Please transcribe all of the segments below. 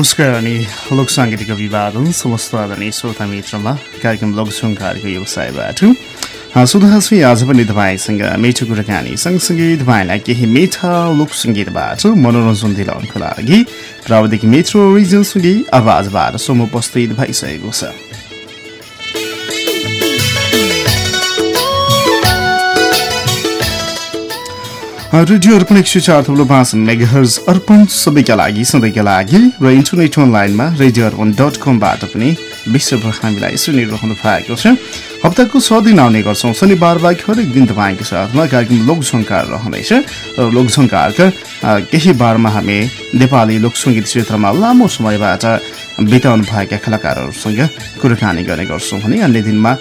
नमस्कार अनि लोक साङ्गीतिक अभिवादन समस्त आदरणीय श्रोता मित्रमा कार्यक्रम लोकसङ्कारको व्यवसायबाट। सुधा छु आज पनि तपाईँसँग मिठो कुराकानी सँगसँगै तपाईँलाई केही मिठा लोकसङ्गीतबाट मनोरञ्जन दिलाउनको लागि प्राविधिक मित्र रिजनसँगै आवाजबाट समुपस्थित भइसकेको छ। रेडियो अर्पण एक सय चार थप्लो पाँच अर्पण सबैका लागि सधैँका लागि र इन्टरनेट अनलाइनमा रेडियो अर्पण डट कमबाट पनि विश्वभर हामीलाई सुनिरहनु भएको छ। हप्ताको छ दिन आउने गर्छौँ। शनिबार बाहेक हरेक दिन तपाईँको साथमा कार्यक्रम लोकसङ्कार रहँदैछ र लोकसङ्कारका केही बारमा हामी नेपाली लोकसङ्गीत क्षेत्रमा लामो समयबाट बिताउनु भएका कलाकारहरूसँग कुराकानी गर्ने गर्छौँ भने अन्य दिनमा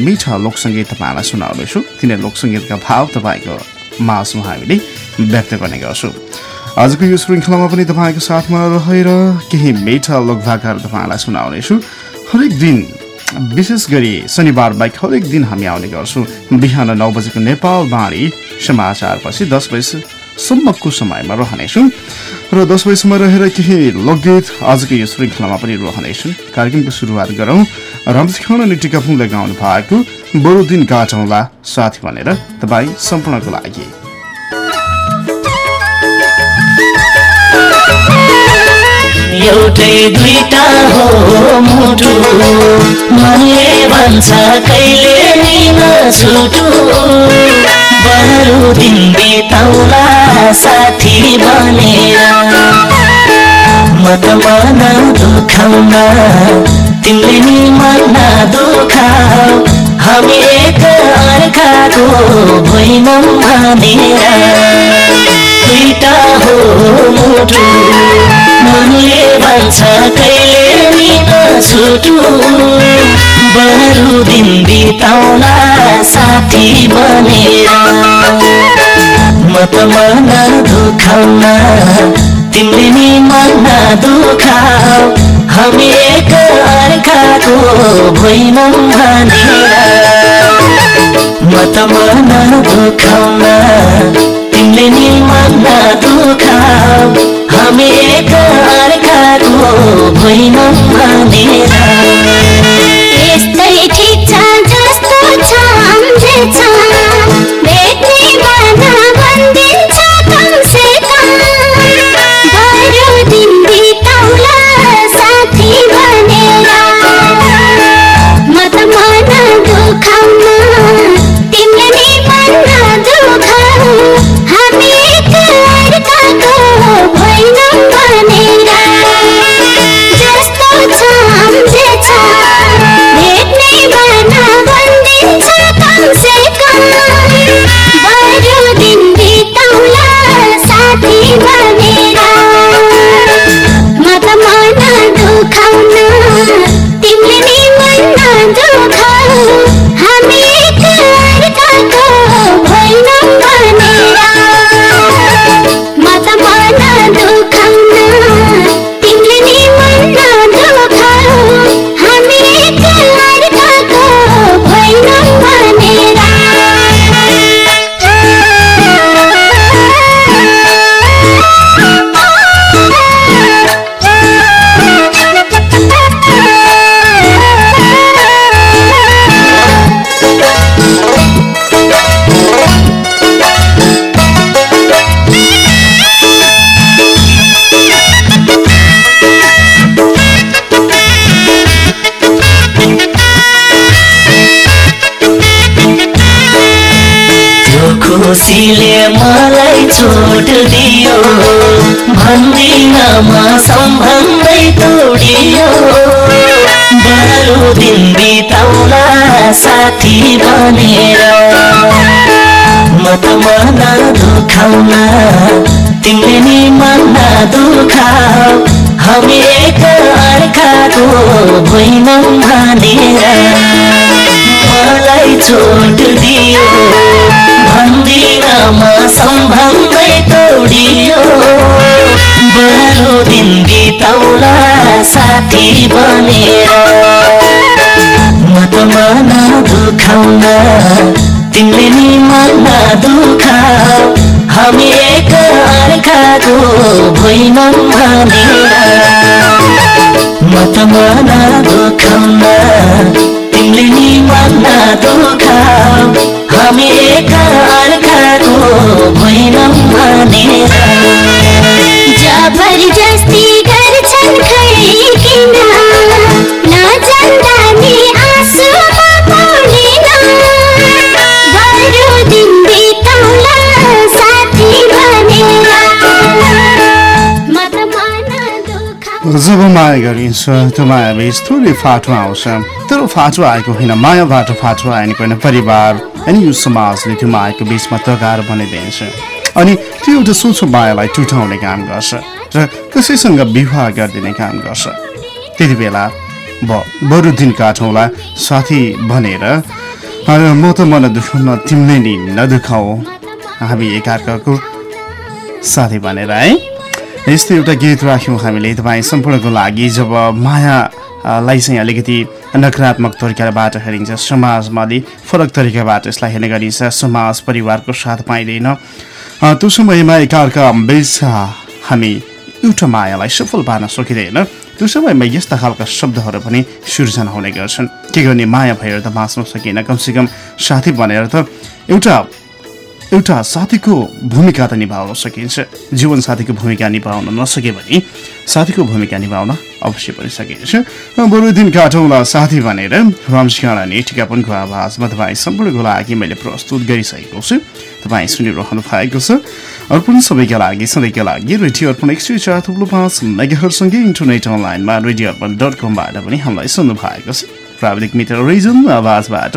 मिठा लोकसङ्गीत तपाईँलाई सुनाउनेछु। तिनै लोकसङ्गीतका भाव तपाईँको माझमा हामीले व्यक्त गर्ने गर्छौँ। आजको यो श्रृङ्खलामा पनि तपाईँको साथमा रहेर केही मिठा लोकभाकाहरू तपाईँलाई सुनाउनेछु। हरेक दिन विशेष गरी शनिबार बाहेक हरेक दिन हामी आउने गर्छौँ। बिहान नौ बजेको नेपाल बाणी समाचारपछि दस बजीसम्मको समयमा रहनेछौँ र दस बजीसम्म रहेर केही लोकगीत आजको यो श्रृङ्खलामा पनि रहनेछन्। कार्यक्रमको सुरुवात गरौँ। रमसिखान अनि टिकापुङले गाउनु भएको बरु दिन काटौँला साथी भनेर तपाईँ सम्पूर्णको लागि। एउटै दुईटा हो मुटु। मनले भन्छ कहिले निन छुटु बरु दिन बिताउला साथी बनेर। म त मन दुखाउन तिमीले नि मन दुखाउ। हामी एक अर्काको भुइँमा भनेर दुईटा हो मुटु मनले भन्छ कहिले निन छुटु बरु दिन बिताउला साथी बनेर। म त मन दुखाउन तिमीले नि मन दुखाउ। हामी एक अर्काको भुइँमा भनेर। म त मन दुखाउन तिमीले नि मन दुखाउ। हामी एक अर्काको भुइँमा भनेर। यस्तै ठिक खुसीले मलाई छोड दियो। भन्दिन म सम्बन्धै तोडियो। बरु दिन बिताउला साथी बनेर म त मन दुखाउन तिमीले नि मन दुखाउ। हामी एक अर्काको भुइँमा भनेर। मलाई छोड दियो। भन्दिन म सम्बन्धै तोडियो बरु दिन बिताउला साथी बनेर म त मन दुखाउन तिमीले नि मन दुखाउ हामी एक अर्काको भुइँमा भनेर म त मना दुखाउन तिमीले नि मना दुखाउ हामी एक भुइँमा भनेर गर्छन् जब माया गरिन्छ त्यो माया बिच थोरै फाटो आउँछ तर फाटो आएको होइन मायाबाट फाटो आएको होइन परिवार अनि यो समाजले त्यो मायाको बिचमा तगार बनाइदिन्छ अनि त्यो एउटा सोचो मायालाई टुटाउने काम गर्छ र कसैसँग विवाह गरिदिने काम गर्छ त्यति बेला ब बरु दिन काटौँला साथी भनेर म त मन दुखाउन तिमीले नि नदुखाऊ हामी एकअर्काको साथी भनेर है यस्तो एउटा गीत राख्यौँ हामीले तपाईँ सम्पूर्णको लागि जब मायालाई चाहिँ अलिकति नकारात्मक तरिकाबाट हेरिन्छ समाजमा अलि फरक तरिकाबाट यसलाई हेर्ने गरिन्छ समाज परिवारको साथ पाइँदैन। त्यो समयमा एकअर्का बिच हामी एउटा मायालाई सफल पार्न सकिँदैन। त्यो समयमा यस्ता खालका शब्दहरू पनि सिर्जना हुने गर्छन्। के गर्ने माया भएर त बाँच्न सकिएन कमसेकम साथी भनेर त एउटा एउटा साथीको भूमिका त निभाउन सकिन्छ। जीवन साथीको भूमिका निभाउन नसके भने साथीको भूमिका निभाउन अवश्य पनि सकिन्छ। बरु दिन काटौँला साथी भनेर रमसिंह अनि टिकापनको आवाजमा तपाईँ सम्पूर्णको लागि मैले प्रस्तुत गरिसकेको छु। तपाईँ सुनिरहनु भएको छ। अर्पण सबैका लागि सधैँका लागि रेडियो अर्पण एक सय चार थुप्रो पाँच मेगाहरूसँगै इन्टरनेट अनलाइनमा रेडियो अर्पण डट कमबाट पनि हामीलाई सुन्नु भएको छ। प्राविधिक मित्र रिजन आवाजबाट।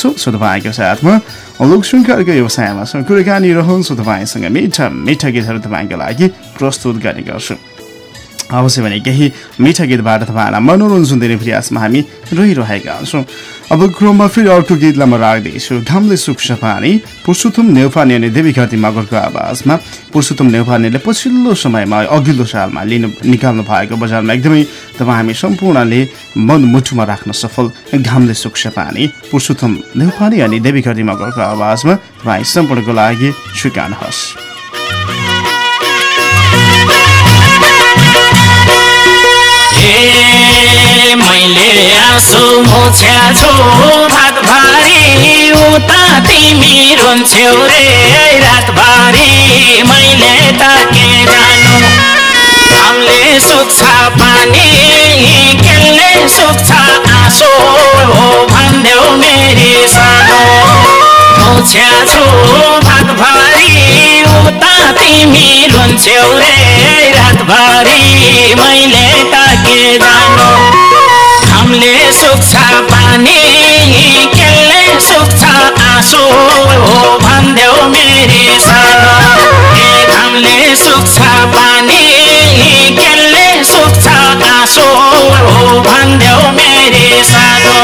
सो सो तपाईँको साथमा लोक शृङ्खलाको व्यवसायमा कुराकानी रहन्छ तपाईँसँग मिठा मिठा गीतहरू तपाईँको लागि प्रस्तुत गर्ने गर्छु। अवश्य भने केही मिठा गीतबाट तपाईँहरूलाई मनोरञ्जन दिने प्रयासमा हामी रहिरहेका हुन्छौँ अब क्रममा फेरि अर्को गीतलाई म राख्दैछु। घामले सुक्छ पानी पुरुषोत्तम नेउपाने अनि देवी घाटी मगरको आवाजमा। पुरुषोत्तम नेउपानेले पछिल्लो समयमा अघिल्लो सालमा लिनु निकाल्नु भएको बजारमा एकदमै तपाईँ हामी सम्पूर्णले मनमुठुमा राख्न सफल। घामले सुक्छ पानी पुरुषोत्तम नेउपाने अनि देवी घाटी मगरको आवाजमा तपाईँ सम्पूर्णको लागि स्वीकार्नुहोस् मैले आँसु मोछ्या छु भातभरि उता तिमी रुन्छौ रे रातभरि मैले ताके जानु? घामले सुक्छ पानी केले सुक्छ आँसु हो भन्देऊ मेरी सानो। मोछ्या छु भातभरि उता तिमी रुन्छौ रे रातभरि मैले ताके जानु। घामले सुक्छ पानी केले सुक्छ आँसु हो भन्देऊ मेरी सानो। ए घामले सुक्छ पानी केले सुक्छ आँसु हो भन्देऊ मेरी सानो।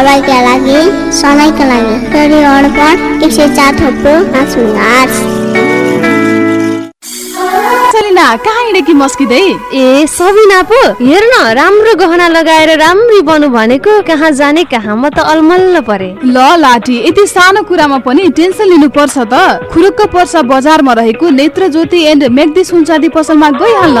सबैका लागि सधैँका लागि रेडियो अर्पण एक सय चार थोप्रो पाँच। सलिना कहाँ हिँडेकी मस्किँदै ए सबिना पो हेर न राम्रो गहना लगाएर राम्री बनु भनेको कहाँ जाने कहाँ म त अलमल्ल परे। ल लाठी यति सानो कुरामा पनि टेन्सन लिनु पर्छ त। खुरुक्क पर्सा बजारमा रहेको नेत्र ज्योति एन्ड मेग्दी सुनचाँदी पसलमा गइहाल्न।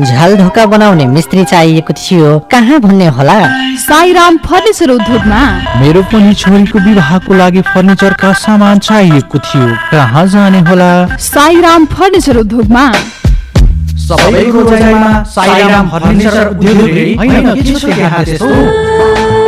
झ्याल ढोका बनाउने मिस्त्री चाहिएको थियो। कहाँ भन्ने होला? साईराम फर्निचर उद्योगमा। मेरो पनि छोरीको विवाहको लागि फर्निचरका सामान चाहिएको थियो। कहाँ जाने होला? साईराम फर्निचर उद्योगमा। सबैको रोजाइमा साईराम फर्निचर उद्योग होइन के छ त्यहाँ त्यस्तो?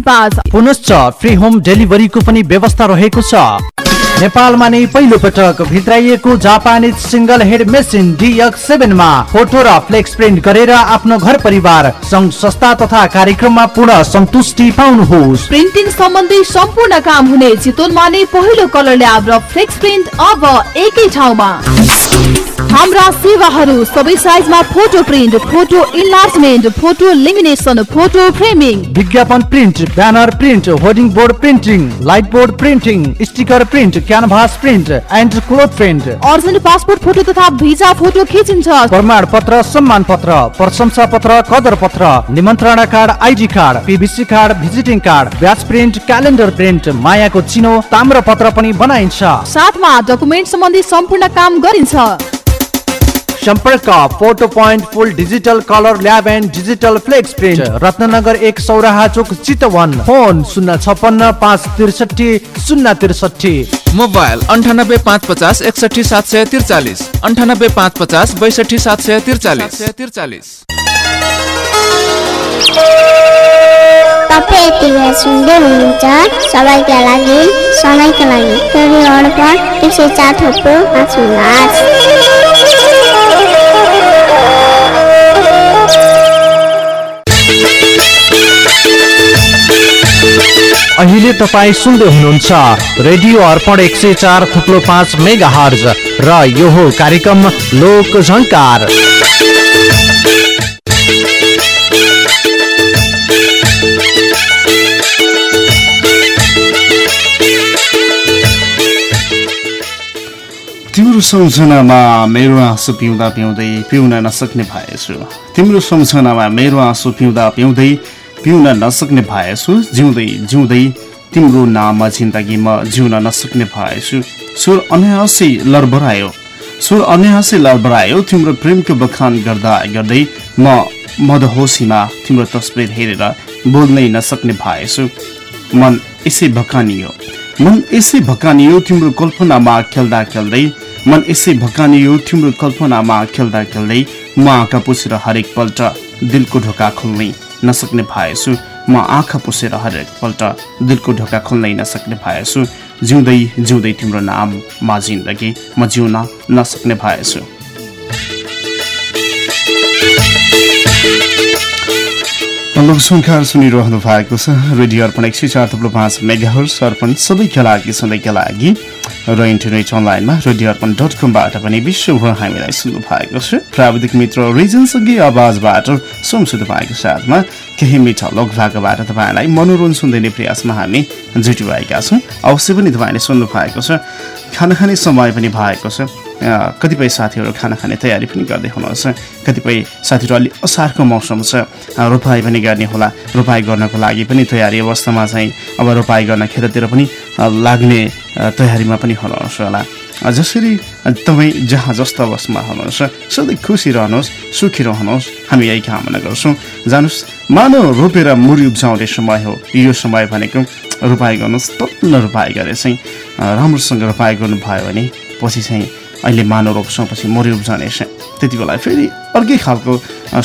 पाँच पुनश्च फ्री होम डेलिभरीको पनि व्यवस्था रहेको छ। नेपालमा नै पहिलो पटक भित्राइएको Japanese single head machine DX सेभेनमा photo र फ्लेक्स प्रिन्ट गरेर आफ्नो घर परिवार संघ संस्था तथा कार्यक्रममा पूर्ण सन्तुष्टि पाउनुहोस्। प्रिन्टिङ सम्बन्धी सम्पूर्ण काम हुने चितवनमा नै पहिलो कलर ल्याब र फ्लेक्स प्रिन्ट अब एकै ठाउँमा। हाम्रा सेवाहरू सबै साइजमा photo print photo enlargement photo lamination photo framing. विज्ञापन print banner print hoarding board printing light board printing sticker print canvas print and cloth print urgent passport photo तथा भिजा फोटो खिचिन्छ। प्रमाण पत्र सम्मान पत्र प्रशंसा पत्र कदर पत्र निमन्त्रणा card ID card PVC card visiting card badge print calendar print मायाको चिनो ताम्र पत्र पनि बनाइन्छ। साथमा डकुमेन्ट सम्बन्धी सम्पूर्ण काम गरिन्छ। सम्पर्क photo point full digital colour lab and digital flex print Ratnanagar एक सौराहा चोक चितवन। फोन शून्य छपन्न पाँच त्रिसठी शून्य त्रिसठी। मोबाइल अन्ठानब्बे पाँच पचास एकसठी सात सय त्रिचालिस। अन्ठानब्बे पाँच पचास बैसठी सात सय त्रिचालिस। त्रिचालिस। तपाईँ यति बेला सुन्दै हुनुहुन्छ सबैका लागि समयका लागि। अर्पण एक सय चार थोप्रो। अहिले तपाईँ सुन्दै हुनुहुन्छ रेडियो अर्पण एक सय चार थुप्लो पाँच मेगा हर्ज र यो हो कार्यक्रम लोक झङ्कार। तिम्रो सम्झनामा मेरो आँसु पिउँदा पिउँदै पिउन नसक्ने भएछु। तिम्रो सम्झनामा मेरो आँसु पिउँदा पिउँदै पिउन नसक्ने भएछु जिउँदै जिउँदै तिम्रो नाममा जिन्दगी म जिउन नसक्ने भएछु। सुर अनायासै लडबडायो सुर अनायासै लडबडायो तिम्रो प्रेमको बखान गर्दा गर्दै म मदहोसीमा तिम्रो तस्बिर हेरेर बोल्नै नसक्ने भएछु। मन यसै भकानियो। मन यसै भकानियो तिम्रो कल्पनामा खेल्दा खेल्दै। मन यसै भकानियो तिम्रो कल्पनामा खेल्दा खेल्दै। म आँखा पुसेर हरेक पल्ट दिलको ढोका खोल्नै। नसक्ने भएछु। म आँखा पुसेर हरेक पल्ट दिलको ढोका खोल्नै नसक्ने भएछु। जिउँदै जिउँदै तिम्रो नाममा जिन्दगी म जिउन नसक्ने भएछु। लोकसङ्कार सुनिरहनु भएको छ। रेडियो अर्पण एक सय चार थुप्रो पाँच मेगाहर्स अर्पण सबैका लागि सधैँका लागि र इन्टरनेट अनलाइनमा रेडियो अर्पण डट कमबाट पनि विश्वभर हामीलाई सुन्नु भएको छ। प्राविधिक मित्र रिजनसँगै आवाजबाट सोमसु तपाईँको साथमा केही मिठा लोकभागबाट तपाईँलाई मनोरञ्जन दिने प्रयासमा हामी जुटिरहेका छौँ। अवश्य पनि तपाईँले सुन्नु भएको छ। खाना खाने समय पनि भएको छ। कतिपय साथीहरू खाना खाने तयारी पनि गर्दै हुनुहुन्छ। कतिपय साथीहरू अलि असारको मौसम छ। अ, रोपाइ पनि गर्ने होला। रोपाइ गर्नको लागि पनि तयारी अवस्थामा चाहिँ अब रोपाइ गर्न खेततिर पनि लाग्ने तयारीमा पनि हुनुहुन्छ होला। जसरी तपाईँ जहाँ जस्तो अवस्थामा हुनुहुन्छ सधैँ खुसी रहनुहोस् सुखी रहनुहोस्। हामी यही कामना गर्छौँ। जानुहोस् मानव रोपेर मुरी उब्जाउने समय हो। यो समय भनेको रोपाइ गर्नुहोस् तत्न रोपाइ गरे चाहिँ राम्रोसँग रोपाइ गर्नुभयो भने पछि चाहिँ अहिले मानव रोप्छौँ पछि मरि उब्जानेछ त्यति बेला फेरि अर्कै खालको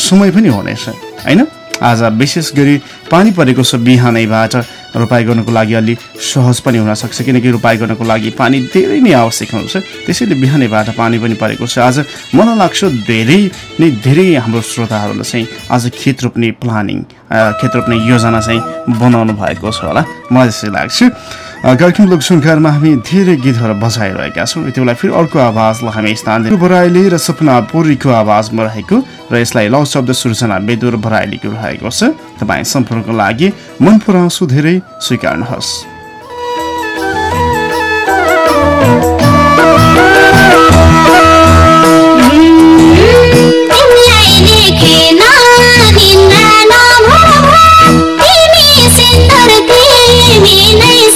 समय पनि हुनेछ होइन? आज विशेष गरी पानी परेको छ बिहानैबाट रोपाइ गर्नको लागि अलि सहज पनि हुनसक्छ किनकि रोपाइ गर्नको लागि पानी धेरै नै आवश्यक हुन्छ त्यसैले बिहानैबाट पानी पनि परेको छ। आज मलाई लाग्छ धेरै नै धेरै हाम्रो श्रोताहरूले चाहिँ आज खेत रोप्ने प्लानिङ खेत रोप्ने योजना चाहिँ बनाउनु भएको छ होला। मलाई त्यसै लाग्छ। कार्यक्रम लोकसङ्कारमा हामी धेरै गीतहरू बजाइरहेका छौँ यति बेला फेरि अर्को आवाजलाई हामी स्थान दिनु बराइली र सपना पुरीको आवाजमा रहेको र यसलाई लौ शब्द सृजना बेदुर बराइलीको रहेको छ। तपाईँ सम्पर्कको लागि मन पराउँछु धेरै। स्वीकार्नुहोस् तिमीलाई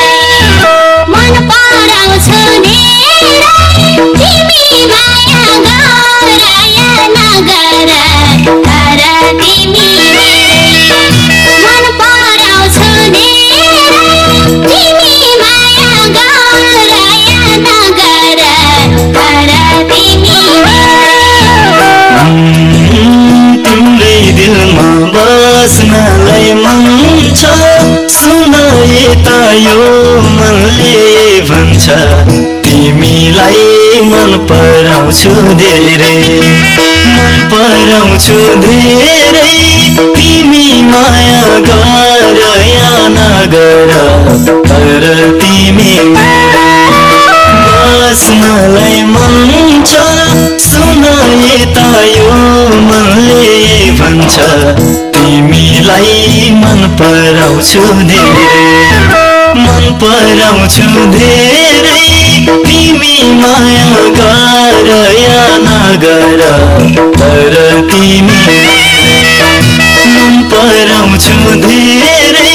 पराउँछु धेरै। मन पराउँछु धेरै। तिमी माया गर या नगर तर तिमी बस्नलाई मन छ। सुन यता यो मनले भन्छ तिमीलाई मन पराउँछु धेरै। मन पराउँछु धेरै। तिमी माया गर या नगर तर तिमी मन पराउँछु धेरै।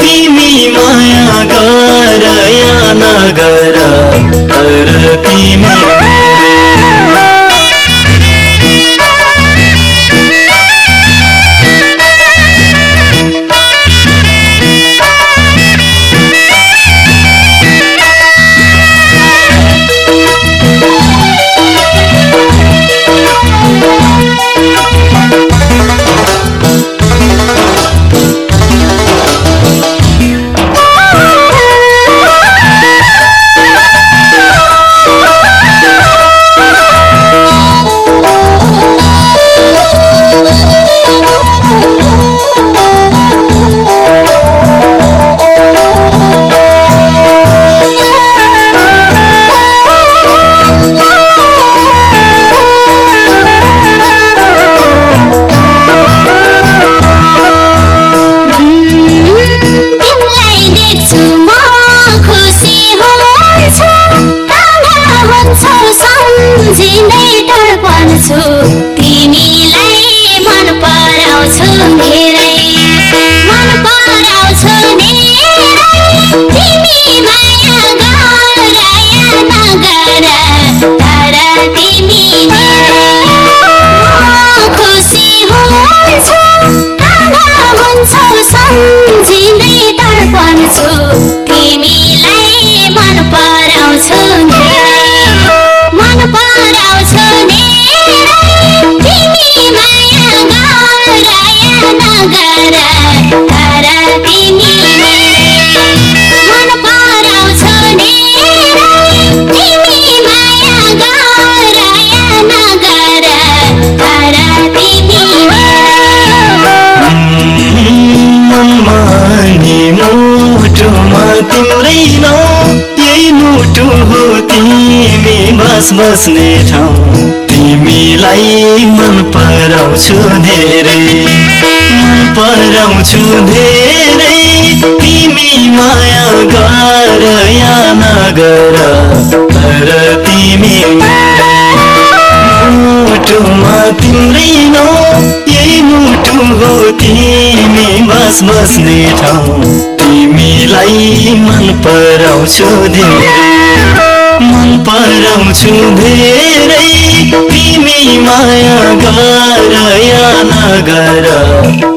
तिमी माया गर या नगर तर तिमी बस बस्ने ठाउँ। तिमीलाई मन पराउँछु धेरै। मन पराउँछु धेरै। तिमी माया गर या नगर। तर तिमी मुटुमा तिम्रै नाउँ यही मुटु हो तिमी बस बस्ने ठाउँ। तिमीलाई मन पराउँछु धेरै। पराउँछु धेरै तिमी माया गर या नगर।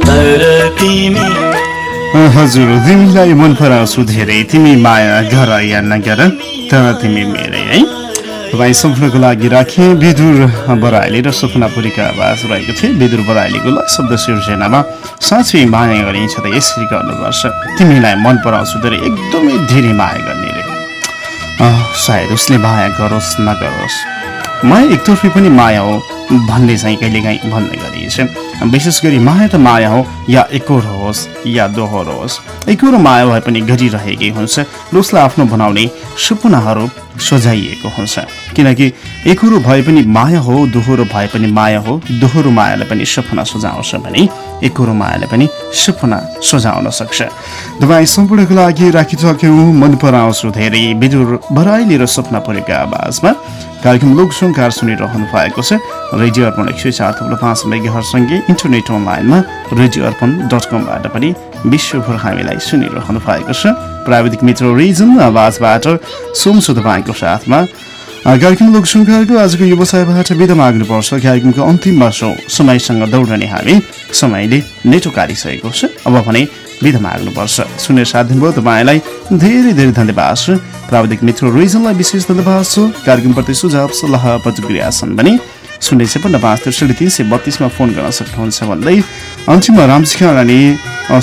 तर तिमी हजुर तिमीलाई मन पराउँछु धेरै। तिमी माया गर या नगर तर तिमी मेरै है? तपाईँ सम्पूर्णको लागि राखेँ विदुर बराइली र सपनापुरीका आवाज रहेको थियो। विदुर बराइलीको लय शब्द सिर्जनामा साँच्चै माया गरिन्छ त यसरी गर्नुपर्छ। तिमीलाई मन पराउँछु धेरै एकदमै धेरै माया गर्ने सायद उसले माया गरोस् नगरोस्। माया एकतर्फी पनि माया हो भन्ने चाहिँ कहिलेकाहीँ भन्ने गरिन्छ विशेष गरी माया त माया हो या एकहोरो होस् या दोहोरो होस्। एकहोरो माया भए पनि गरिरहेकै हुन्छ। र उसलाई आफ्नो बनाउने सपनाहरू सजाइएको हुन्छ। किनकि एकहोरो भए पनि माया हो दोहोरो भए पनि माया हो। दोहोरो मायाले पनि सपना सजाउँछ भने एकहोरो मायाले पनि सपना सजाउन सक्छ। तपाईँ सम्पूर्णको लागि राखिसक्यौँ मन पराउँछु धेरै। विदुर बराइली र सपना परेका आवाजमा कार्यक्रम लोकसङ्कार सुनिरहनु भएको छ। रेडियो अर्पण एक सय चार थप्लो पाँच मेगाहरूसँगै इन्टरनेट अनलाइनमा रेडियो अर्पण डट कमबाट पनि विश्वभर हामीलाई सुनिरहनु भएको छ। प्राविधिक मित्र रिजन आवाजबाट सोमसु तपाईँको साथमा। कार्यक्रम लोकसङ्कारको आजको व्यवसायबाट बिदा माग्नुपर्छ। कार्यक्रमको अन्तिम वर्षौँ समयसँग दौडने हामी समयले नेटो काटिसकेको छ। अब भने बिदा माग्नुपर्छ। सुनेर साथ दिनुभयो तपाईँलाई धेरै धेरै धन्यवाद। छ प्राविधिक मित्र रिजनलाई विशेष धन्यवाद। छ कार्यक्रमप्रति सुझाव सल्लाह प्रतिक्रिया छन् भने शून्य छपन्न पाँच त्रिसठी तिन सय बत्तिसमा फोन गर्न सक्नुहुन्छ भन्दै अन्तिममा रामसिंह अनि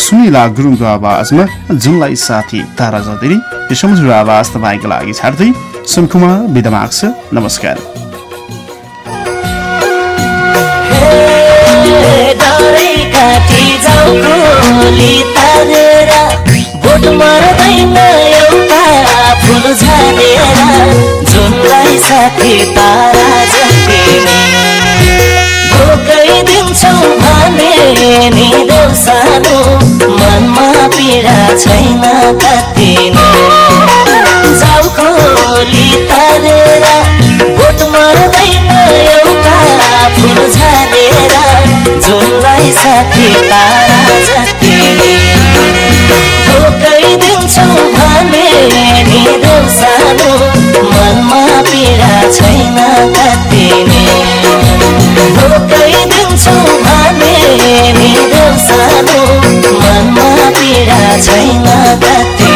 सुनिला गुरुङको आवाजमा जुनलाई साथी तारा जदिरी यो समुद्र आवाज तपाईँको लागि छाड्दै सुनकुमार बिदा माग्छ। नमस्कार। डरै मर्दैन एउटा फुल झारेर जुनलाई साथी तारा जतिनी भोकाइदिन्छौ भने नि सानो मनमा पीडा छैन कति नै। जाऊ खोली तारेर बोट मर्दैन एउटा फुल झारेर जुनलाई साथी तारा जति। भोकाइदिन्छौ भने नि देउ सानो मनमा पीडा छैन कति नै भोकाइदिन्छौ भने नि देउ सानो मनमा पीडा छैन कति।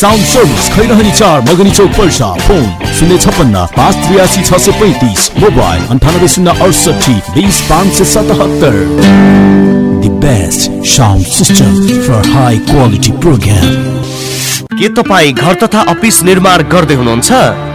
साउन्ड सर्भिस खैरहनी चार मगनी चौक पर्सा फोन शून्य छप्पन्न पाँच त्रियासी छ सय पैँतिस मोबाइल अन्ठानब्बे शून्य अडसठी बिस पाँच सय सतहत्तर The best sound system for high quality program. के तपाईँ घर तथा अफिस निर्माण गर्दै हुनुहुन्छ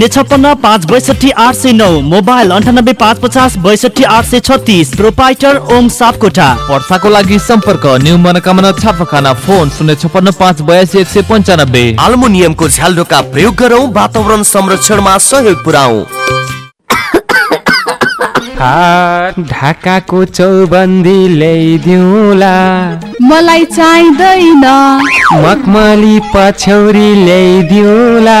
शून्य छप्पन्न पाँच बैसठी आठ सय नौ मोबाइल अन्ठानब्बे पाँच पचास बैसठी आठ सय छत्तिस प्रोपाइटर ओम सापकोटा वर्षाको लागि सम्पर्क न्यू मनोकामना छापाखाना फोन शून्य छप्पन्न पाँच बयासी एक सय पन्चानब्बे। आल्मुनियमको झ्यालडोका प्रयोग गरौँ वातावरण संरक्षणमा सहयोग पुऱ्याउ ढाकाको चौबन्दी ल्याइदिउला। मलाई चाहिँदैन। मखमली पछौरी ल्याइदिउला।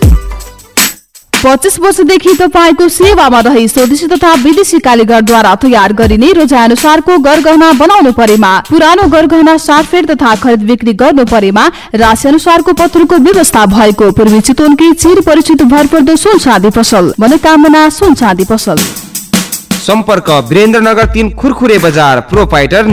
पच्चिस वर्षदेखि तपाईँको सेवामा रही स्वदेशी तथा विदेशी कालीगरद्वारा तयार गरिने रोजा अनुसारको गरगहना बनाउनु परेमा पुरानो गरगहना साटफेट तथा खरिद बिक्री गर्नु परेमा राशि अनुसारको पत्रको व्यवस्था भएको पूर्वी चितवनकी चिर परिचित भरपर्दो सुन चाँदी पसल। मनोकामना सुन चाँदी पसल। सम्पर्क वीरेन्द्रनगर तिन खुरखुरे बजार प्रोपाइटर